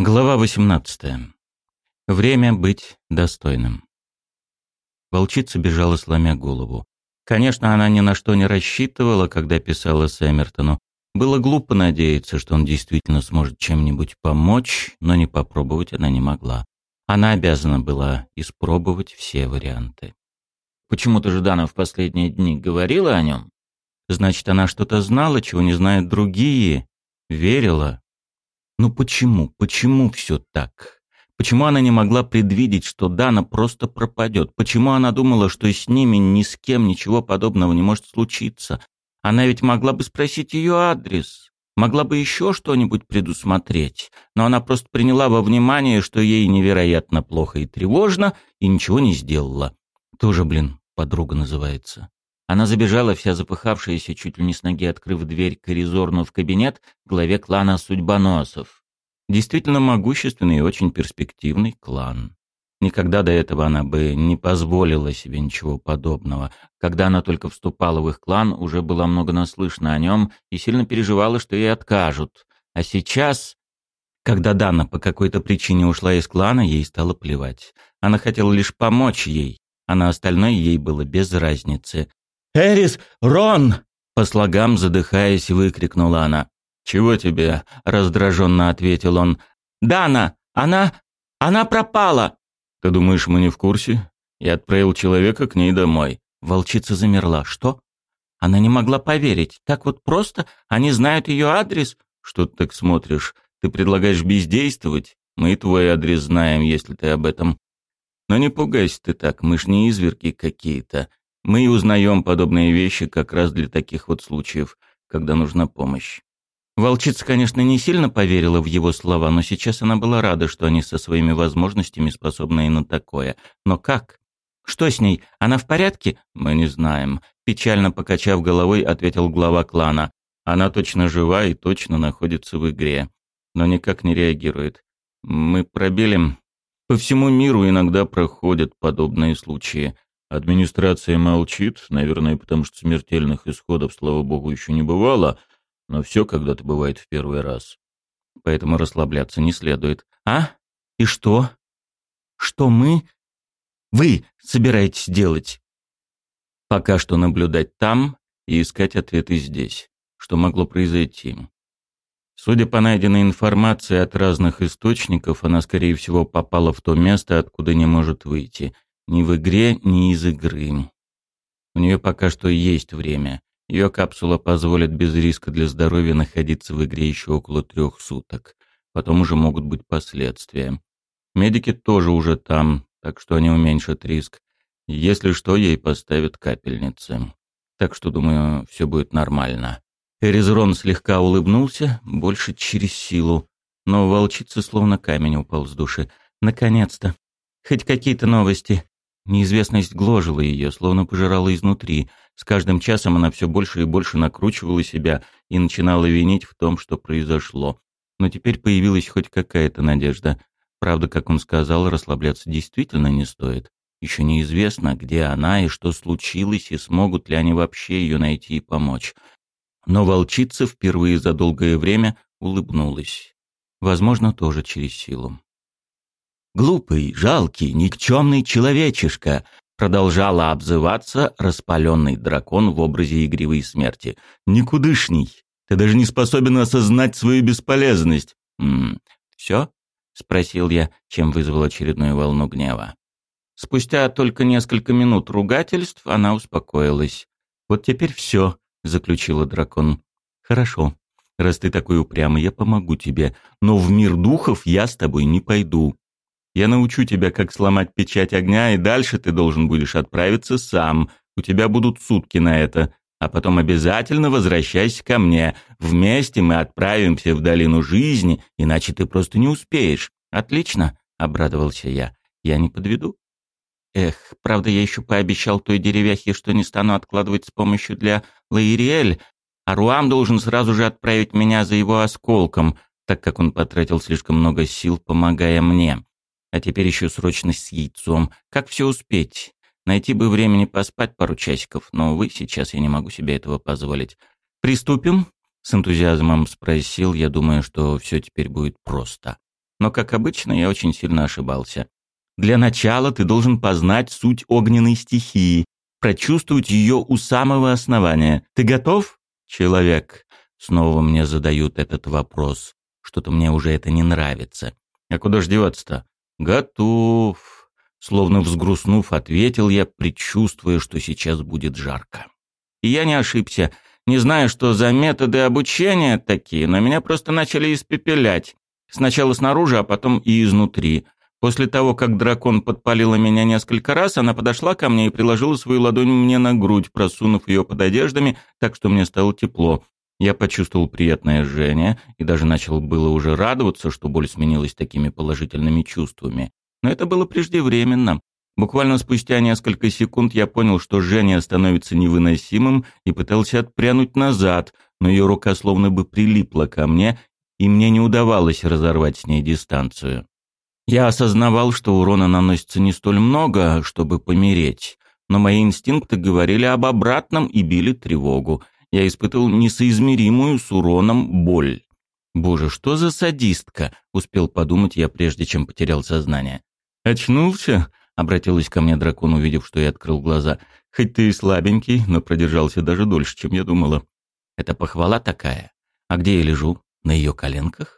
Глава 18. Время быть достойным. Волчица бежала, сломя голову. Конечно, она ни на что не рассчитывала, когда писала Сэммертону. Было глупо надеяться, что он действительно сможет чем-нибудь помочь, но не попробовать она не могла. Она обязана была испробовать все варианты. Почему-то Ждана в последние дни говорила о нем. Значит, она что-то знала, чего не знают другие, верила, ну почему, почему все так? Почему она не могла предвидеть, что Дана просто пропадет? Почему она думала, что с ними ни с кем ничего подобного не может случиться? Она ведь могла бы спросить ее адрес, могла бы еще что-нибудь предусмотреть, но она просто приняла во внимание, что ей невероятно плохо и тревожно, и ничего не сделала. Тоже, блин, подруга называется. Она забежала, вся запыхавшаяся, чуть ли не с ноги открыв дверь к в кабинет, главе клана Судьбоносов. Действительно могущественный и очень перспективный клан. Никогда до этого она бы не позволила себе ничего подобного. Когда она только вступала в их клан, уже было много наслышно о нем и сильно переживала, что ей откажут. А сейчас, когда Дана по какой-то причине ушла из клана, ей стало плевать. Она хотела лишь помочь ей, а на остальное ей было без разницы. «Эрис! Рон!» По слогам, задыхаясь, выкрикнула она. «Чего тебе?» — раздраженно ответил он. «Дана! Она... она пропала!» «Ты думаешь, мы не в курсе?» Я отправил человека к ней домой. Волчица замерла. «Что?» Она не могла поверить. Так вот просто? Они знают ее адрес? Что ты так смотришь? Ты предлагаешь бездействовать? Мы твой адрес знаем, если ты об этом. Но не пугайся ты так, мы ж не изверги какие-то. Мы и узнаем подобные вещи как раз для таких вот случаев, когда нужна помощь. Волчица, конечно, не сильно поверила в его слова, но сейчас она была рада, что они со своими возможностями способны и на такое. Но как? Что с ней? Она в порядке? Мы не знаем. Печально покачав головой, ответил глава клана. Она точно жива и точно находится в игре, но никак не реагирует. Мы пробили. По всему миру иногда проходят подобные случаи. Администрация молчит, наверное, потому что смертельных исходов, слава богу, еще не бывало, но все когда-то бывает в первый раз. Поэтому расслабляться не следует. А? И что? Что мы? Вы собираетесь делать? Пока что наблюдать там и искать ответы здесь. Что могло произойти? Судя по найденной информации от разных источников, она, скорее всего, попала в то место, откуда не может выйти — ни в игре, ни из игры. У нее пока что есть время. Ее капсула позволит без риска для здоровья находиться в игре еще около трех суток. Потом уже могут быть последствия. Медики тоже уже там, так что они уменьшат риск. Если что, ей поставят капельницы. Так что, думаю, все будет нормально. Эризрон слегка улыбнулся, больше через силу. Но волчица словно камень упал с души. Наконец-то. Хоть какие-то новости. Неизвестность гложила ее, словно пожирала изнутри. С каждым часом она все больше и больше накручивала себя и начинала винить в том, что произошло. Но теперь появилась хоть какая-то надежда. Правда, как он сказал, расслабляться действительно не стоит. Еще неизвестно, где она и что случилось, и смогут ли они вообще ее найти и помочь. Но волчица впервые за долгое время улыбнулась. Возможно, тоже через силу. Глупый, жалкий, никчемный человечишка, продолжала обзываться распаленный дракон в образе игривой смерти. Никудышний. Ты даже не способен осознать свою бесполезность. М все? спросил я, чем вызвал очередную волну гнева. Спустя только несколько минут ругательств она успокоилась. «Вот теперь все», — заключила дракон. «Хорошо. Раз ты такой упрямый, я помогу тебе. Но в мир духов я с тобой не пойду. Я научу тебя, как сломать печать огня, и дальше ты должен будешь отправиться сам. У тебя будут сутки на это. А потом обязательно возвращайся ко мне. Вместе мы отправимся в долину жизни, иначе ты просто не успеешь. Отлично, обрадовался я. Я не подведу. Эх, правда, я еще пообещал той деревяхе, что не стану откладывать с помощью для Лаириэль, а Руам должен сразу же отправить меня за его осколком, так как он потратил слишком много сил, помогая мне. А теперь еще срочность с яйцом. Как все успеть? Найти бы времени поспать пару часиков, но, увы, сейчас я не могу себе этого позволить. «Приступим?» — с энтузиазмом спросил. Я думаю, что все теперь будет просто. Но, как обычно, я очень сильно ошибался. Для начала ты должен познать суть огненной стихии, прочувствовать ее у самого основания. Ты готов, человек? Снова мне задают этот вопрос. Что-то мне уже это не нравится. А куда ж деваться-то? Готов. Словно взгрустнув, ответил я, предчувствуя, что сейчас будет жарко. И я не ошибся. Не знаю, что за методы обучения такие, но меня просто начали испепелять. Сначала снаружи, а потом и изнутри. После того, как дракон подпалила меня несколько раз, она подошла ко мне и приложила свою ладонь мне на грудь, просунув ее под одеждами, так что мне стало тепло. Я почувствовал приятное жжение и даже начал было уже радоваться, что боль сменилась такими положительными чувствами. Но это было преждевременно. Буквально спустя несколько секунд я понял, что жжение становится невыносимым и пытался отпрянуть назад, но ее рука словно бы прилипла ко мне, и мне не удавалось разорвать с ней дистанцию. Я осознавал, что урона наносится не столь много, чтобы помереть, но мои инстинкты говорили об обратном и били тревогу. Я испытывал несоизмеримую с уроном боль. «Боже, что за садистка?» — успел подумать я, прежде чем потерял сознание. «Очнулся?» — обратилась ко мне дракон, увидев, что я открыл глаза. «Хоть ты и слабенький, но продержался даже дольше, чем я думала». «Это похвала такая? А где я лежу? На ее коленках?»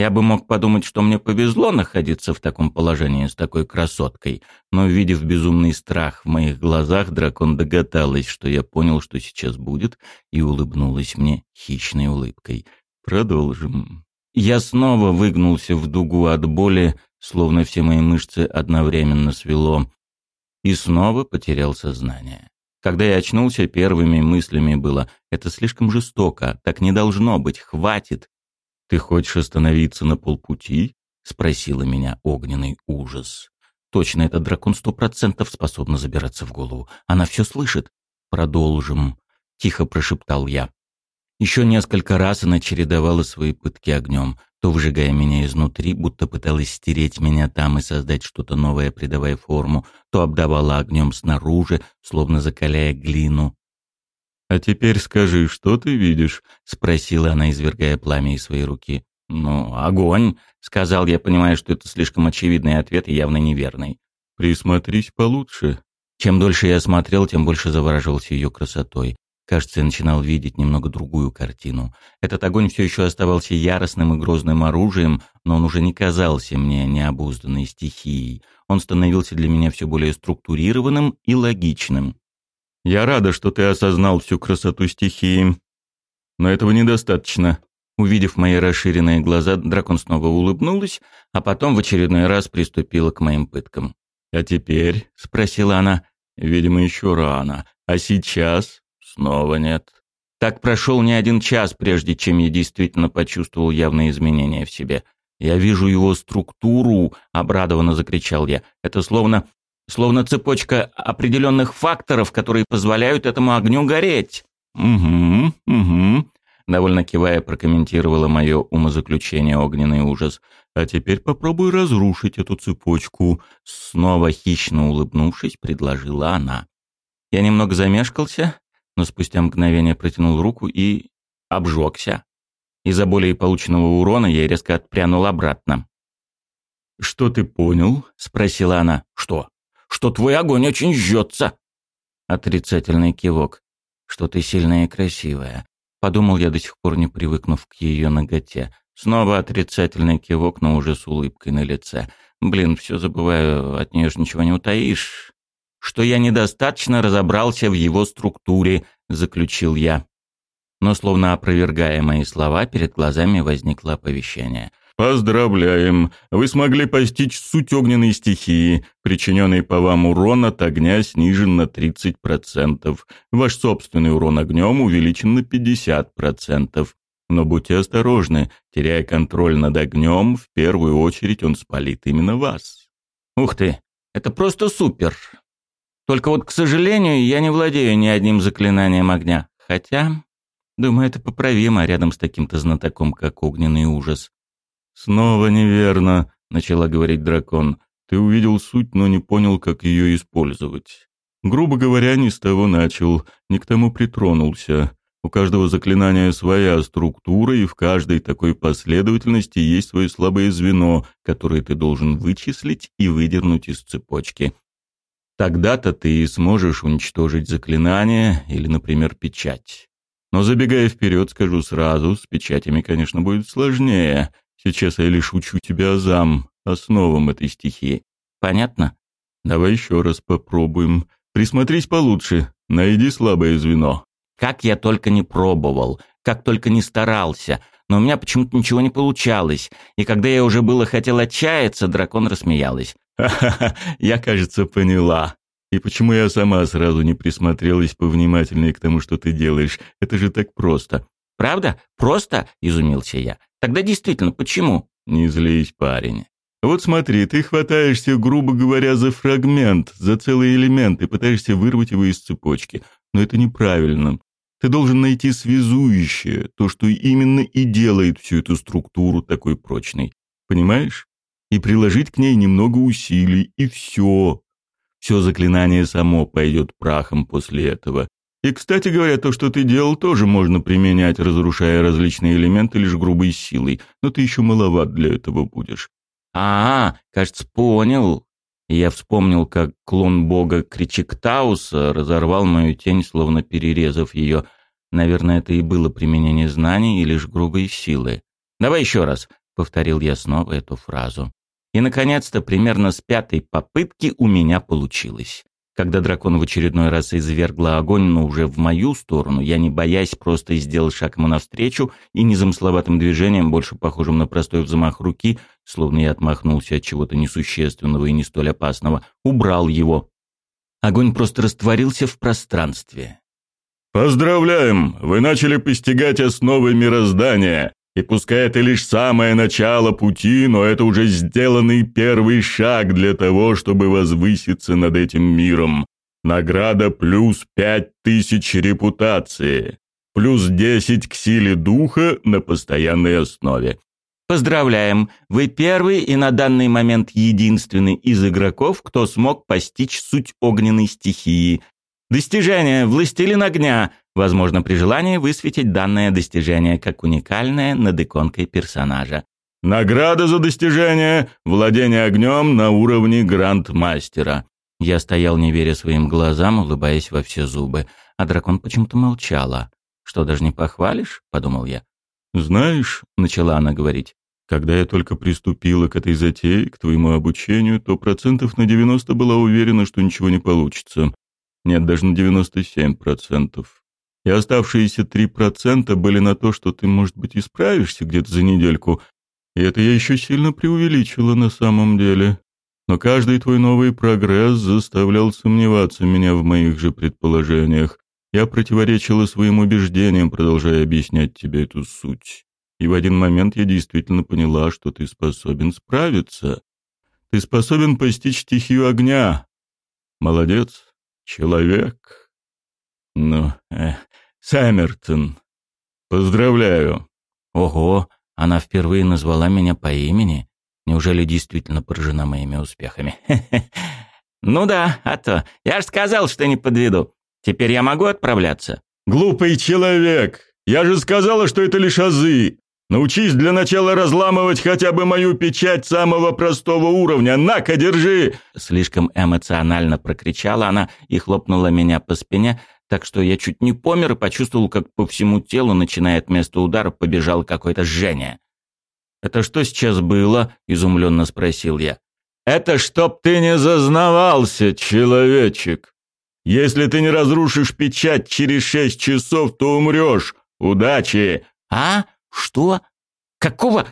Я бы мог подумать, что мне повезло находиться в таком положении с такой красоткой, но, увидев безумный страх в моих глазах, дракон догадалась, что я понял, что сейчас будет, и улыбнулась мне хищной улыбкой. Продолжим. Я снова выгнулся в дугу от боли, словно все мои мышцы одновременно свело, и снова потерял сознание. Когда я очнулся, первыми мыслями было «это слишком жестоко, так не должно быть, хватит, «Ты хочешь остановиться на полпути?» — спросила меня огненный ужас. «Точно, этот дракон сто процентов способна забираться в голову. Она все слышит. Продолжим», — тихо прошептал я. Еще несколько раз она чередовала свои пытки огнем, то выжигая меня изнутри, будто пыталась стереть меня там и создать что-то новое, придавая форму, то обдавала огнем снаружи, словно закаляя глину, «А теперь скажи, что ты видишь?» — спросила она, извергая пламя из своей руки. «Ну, огонь», — сказал я, понимая, что это слишком очевидный ответ и явно неверный. «Присмотрись получше». Чем дольше я смотрел, тем больше завораживался ее красотой. Кажется, я начинал видеть немного другую картину. Этот огонь все еще оставался яростным и грозным оружием, но он уже не казался мне необузданной стихией. Он становился для меня все более структурированным и логичным. Я рада, что ты осознал всю красоту стихии. Но этого недостаточно. Увидев мои расширенные глаза, дракон снова улыбнулась, а потом в очередной раз приступила к моим пыткам. «А теперь?» — спросила она. «Видимо, еще рано. А сейчас?» «Снова нет». Так прошел не один час, прежде чем я действительно почувствовал явные изменения в себе. «Я вижу его структуру», — обрадованно закричал я. «Это словно словно цепочка определенных факторов, которые позволяют этому огню гореть. «Угу, угу», — довольно кивая прокомментировала мое умозаключение огненный ужас. «А теперь попробуй разрушить эту цепочку», — снова хищно улыбнувшись, предложила она. Я немного замешкался, но спустя мгновение протянул руку и обжегся. Из-за боли и полученного урона я резко отпрянул обратно. «Что ты понял?» — спросила она. «Что?» Что твой огонь очень жжется». Отрицательный кивок. «Что ты сильная и красивая». Подумал я, до сих пор не привыкнув к ее ноготе. Снова отрицательный кивок, но уже с улыбкой на лице. Блин, все забываю, от нее ж ничего не утаишь. Что я недостаточно разобрался в его структуре, заключил я. Но словно опровергая мои слова, перед глазами возникло оповещение. «Поздравляем! Вы смогли постичь суть огненной стихии. Причиненный по вам урон от огня снижен на 30%. Ваш собственный урон огнем увеличен на 50%. Но будьте осторожны, теряя контроль над огнем, в первую очередь он спалит именно вас». «Ух ты! Это просто супер! Только вот, к сожалению, я не владею ни одним заклинанием огня. Хотя, думаю, это поправимо рядом с таким-то знатоком, как огненный ужас. «Снова неверно», — начала говорить дракон. «Ты увидел суть, но не понял, как ее использовать. Грубо говоря, не с того начал, не к тому притронулся. У каждого заклинания своя структура, и в каждой такой последовательности есть свое слабое звено, которое ты должен вычислить и выдернуть из цепочки. Тогда-то ты и сможешь уничтожить заклинание или, например, печать. Но забегая вперед, скажу сразу, с печатями, конечно, будет сложнее. Сейчас я лишь учу тебя азам, основам этой стихии. Понятно? Давай еще раз попробуем. Присмотрись получше, найди слабое звено. Как я только не пробовал, как только не старался, но у меня почему-то ничего не получалось. И когда я уже было хотел отчаяться, дракон рассмеялась. «Ха-ха-ха, я, кажется, поняла. И почему я сама сразу не присмотрелась повнимательнее к тому, что ты делаешь? Это же так просто». «Правда? Просто?» — изумился я. «Тогда действительно, почему?» «Не злись, парень. Вот смотри, ты хватаешься, грубо говоря, за фрагмент, за целый элемент и пытаешься вырвать его из цепочки. Но это неправильно. Ты должен найти связующее, то, что именно и делает всю эту структуру такой прочной. Понимаешь? И приложить к ней немного усилий, и все. Все заклинание само пойдет прахом после этого. И, кстати говоря, то, что ты делал, тоже можно применять, разрушая различные элементы лишь грубой силой, но ты еще маловат для этого будешь. А, -а кажется, понял. Я вспомнил, как клон бога Кричиктауса разорвал мою тень, словно перерезав ее. Наверное, это и было применение знаний и лишь грубой силы. «Давай еще раз», — повторил я снова эту фразу. И, наконец-то, примерно с пятой попытки у меня получилось. Когда дракон в очередной раз извергла огонь, но уже в мою сторону, я, не боясь, просто сделал шаг ему навстречу и незамысловатым движением, больше похожим на простой взмах руки, словно я отмахнулся от чего-то несущественного и не столь опасного, убрал его. Огонь просто растворился в пространстве. «Поздравляем! Вы начали постигать основы мироздания!» И пускай это лишь самое начало пути, но это уже сделанный первый шаг для того, чтобы возвыситься над этим миром. Награда плюс пять тысяч репутации, плюс десять к силе духа на постоянной основе. Поздравляем! Вы первый и на данный момент единственный из игроков, кто смог постичь суть огненной стихии. Достижение «Властелин огня» Возможно, при желании высветить данное достижение как уникальное над иконкой персонажа. Награда за достижение владение огнем на уровне грандмастера. Я стоял, не веря своим глазам, улыбаясь во все зубы, а дракон почему-то молчала. «Что, даже не похвалишь?» — подумал я. «Знаешь», — начала она говорить, «когда я только приступила к этой затее, к твоему обучению, то процентов на 90 была уверена, что ничего не получится. Нет, даже на 97 процентов и оставшиеся три процента были на то, что ты, может быть, исправишься где-то за недельку, и это я еще сильно преувеличила на самом деле. Но каждый твой новый прогресс заставлял сомневаться меня в моих же предположениях. Я противоречила своим убеждениям, продолжая объяснять тебе эту суть. И в один момент я действительно поняла, что ты способен справиться. Ты способен постичь стихию огня. Молодец, человек. Ну, эх, Сэммертон. Поздравляю. Ого, она впервые назвала меня по имени. Неужели действительно поражена моими успехами? Ну да, а то. Я же сказал, что не подведу. Теперь я могу отправляться. Глупый человек. Я же сказала, что это лишь азы. Научись для начала разламывать хотя бы мою печать самого простого уровня. На-ка, держи!» Слишком эмоционально прокричала она и хлопнула меня по спине, так что я чуть не помер и почувствовал, как по всему телу, начиная от места удара, побежал какое-то жжение. «Это что сейчас было?» — изумленно спросил я. «Это чтоб ты не зазнавался, человечек. Если ты не разрушишь печать через шесть часов, то умрешь. Удачи!» «А? Что? Какого?»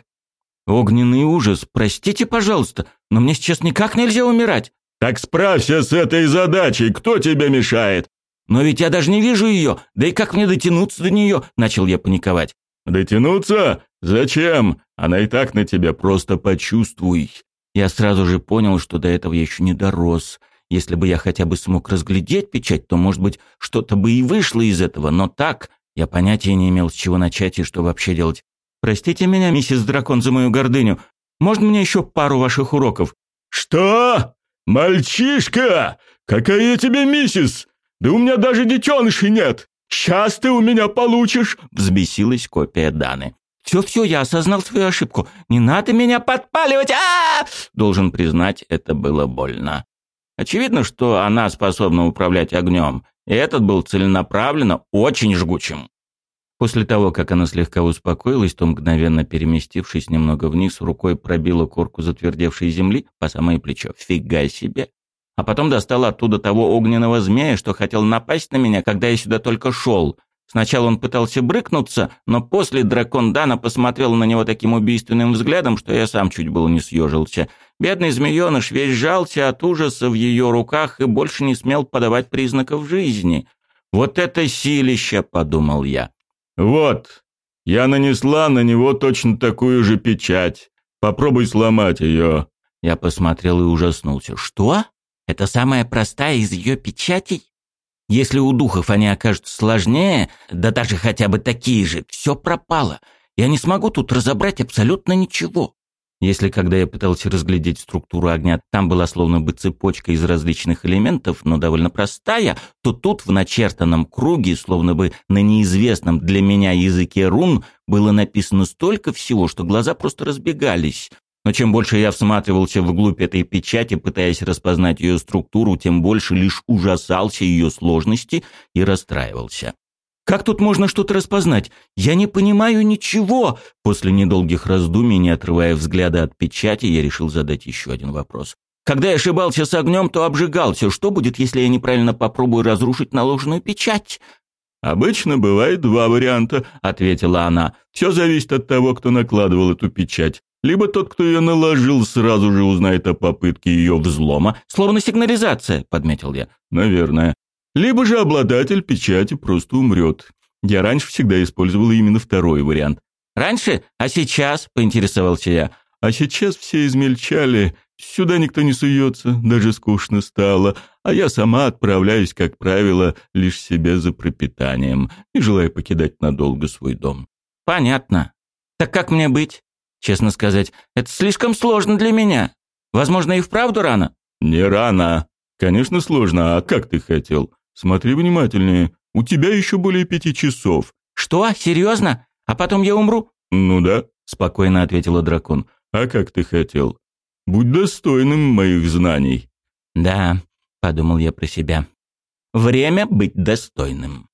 «Огненный ужас, простите, пожалуйста, но мне сейчас никак нельзя умирать». «Так справься с этой задачей, кто тебе мешает?» «Но ведь я даже не вижу ее, да и как мне дотянуться до нее?» – начал я паниковать. «Дотянуться? Зачем? Она и так на тебя, просто почувствуй». Я сразу же понял, что до этого я еще не дорос. Если бы я хотя бы смог разглядеть печать, то, может быть, что-то бы и вышло из этого, но так я понятия не имел, с чего начать и что вообще делать. «Простите меня, миссис Дракон, за мою гордыню. Можно мне еще пару ваших уроков?» «Что? Мальчишка? Какая я тебе миссис? Да у меня даже детенышей нет. «Сейчас ты у меня получишь!» — взбесилась копия Даны. «Все-все, я осознал свою ошибку. Не надо меня подпаливать! а, Должен признать, это было больно. Очевидно, что она способна управлять огнем, и этот был целенаправленно очень жгучим. После того, как она слегка успокоилась, то мгновенно переместившись немного вниз, рукой пробила корку затвердевшей земли по самое плечо. Фига себе! А потом достала оттуда того огненного змея, что хотел напасть на меня, когда я сюда только шел. Сначала он пытался брыкнуться, но после дракон Дана посмотрел на него таким убийственным взглядом, что я сам чуть было не съежился. Бедный змееныш весь сжался от ужаса в ее руках и больше не смел подавать признаков жизни. «Вот это силище!» — подумал я. «Вот, я нанесла на него точно такую же печать. Попробуй сломать ее». Я посмотрел и ужаснулся. «Что? Это самая простая из ее печатей? Если у духов они окажутся сложнее, да даже хотя бы такие же, все пропало. Я не смогу тут разобрать абсолютно ничего». Если когда я пытался разглядеть структуру огня, там была словно бы цепочка из различных элементов, но довольно простая, то тут в начертанном круге, словно бы на неизвестном для меня языке рун, было написано столько всего, что глаза просто разбегались. Но чем больше я всматривался вглубь этой печати, пытаясь распознать ее структуру, тем больше лишь ужасался ее сложности и расстраивался. Как тут можно что-то распознать? Я не понимаю ничего. После недолгих раздумий, не отрывая взгляда от печати, я решил задать еще один вопрос. Когда я ошибался с огнем, то обжигался. Что будет, если я неправильно попробую разрушить наложенную печать? «Обычно бывает два варианта», — ответила она. «Все зависит от того, кто накладывал эту печать. Либо тот, кто ее наложил, сразу же узнает о попытке ее взлома. Словно сигнализация», — подметил я. «Наверное. Либо же обладатель печати просто умрет. Я раньше всегда использовал именно второй вариант. «Раньше? А сейчас?» — поинтересовался я. «А сейчас все измельчали. Сюда никто не суется, даже скучно стало. А я сама отправляюсь, как правило, лишь себе за пропитанием, не желая покидать надолго свой дом». «Понятно. Так как мне быть? Честно сказать, это слишком сложно для меня. Возможно, и вправду рано?» «Не рано. Конечно, сложно. А как ты хотел? Смотри внимательнее. У тебя еще более пяти часов. Что? Серьезно? А потом я умру? Ну да, спокойно ответила дракон. А как ты хотел? Будь достойным моих знаний. Да, подумал я про себя. Время быть достойным.